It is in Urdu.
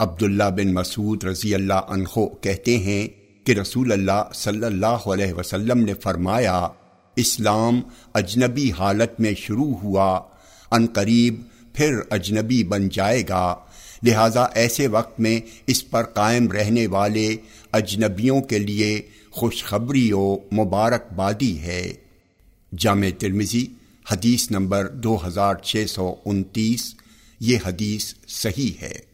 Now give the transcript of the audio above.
عبداللہ بن مسعود رضی اللہ عنہ کہتے ہیں کہ رسول اللہ صلی اللہ علیہ وسلم نے فرمایا، اسلام اجنبی حالت میں شروع ہوا، ان قریب پھر اجنبی بن جائے گا، لہذا ایسے وقت میں اس پر قائم رہنے والے اجنبیوں کے لیے خوشخبری و مبارکبادی ہے۔ جامع ترمزی حدیث نمبر دو ہزار چھ سو انتیس، یہ حدیث صحیح ہے۔